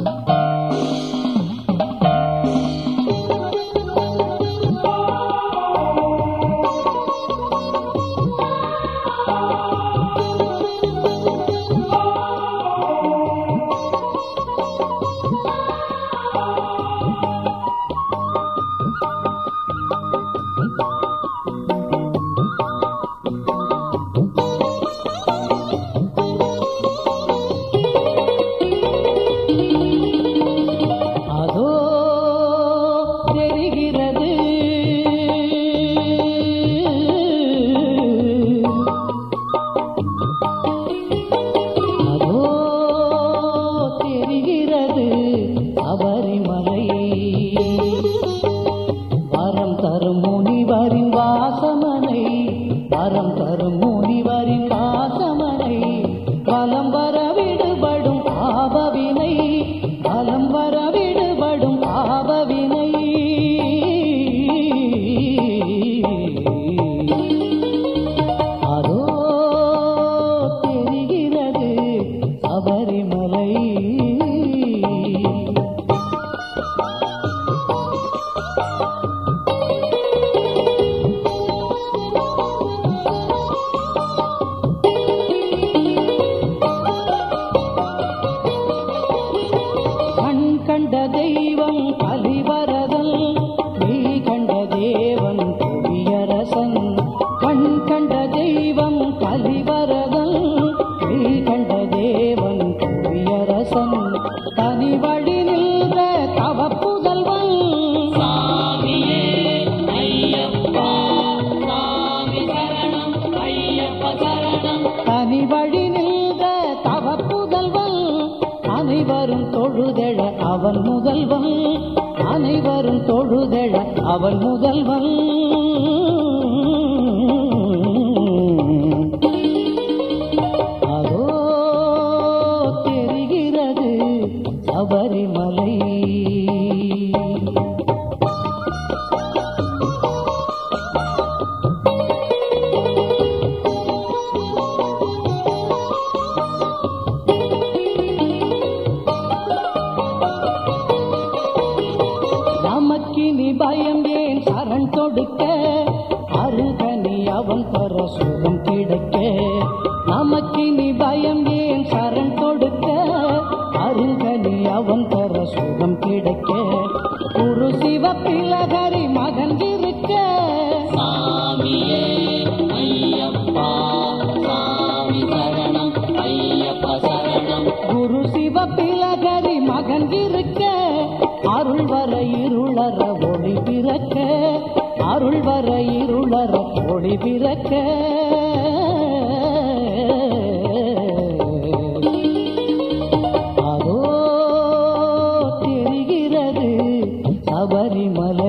அதோ புவியரசன் தனி வழி நின்ற தவ புதல்வன் சாமியே ஐயப்பா சாமி சரணம் ஐயப்ப சரணம். தனி வழி நின்ற தவ புதல்வன் அனைவரும் தொழுதெழ அவன் முதல்வன். அனைவரும் தொழுதெழ அவன் முதல்வன். பயம் ஏன் சரண் கொடுக்க அருகனி அவன் தர சுகம் கிடைக்க நமக்கினி பயம் ஏன் சரண் கொடுக்க அருகனி அவன் தர சுகம் கிடைக்க குரு சிவ பிலகரி மகன் இருக்க சாமியே ஐயப்பா சாமி சரணம் ஐயப்ப சரணம். குரு சிவ பிலகரி மகன் இருக்க பிறக்க அருள் வர இருளற ஒளி பிறக்க. அதோ தெரிகிறது சபரிமலை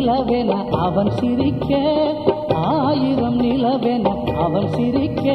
நிலவென அவன் சிரிக்க ஆயிரம் நிலவென அவன் சிரிக்க.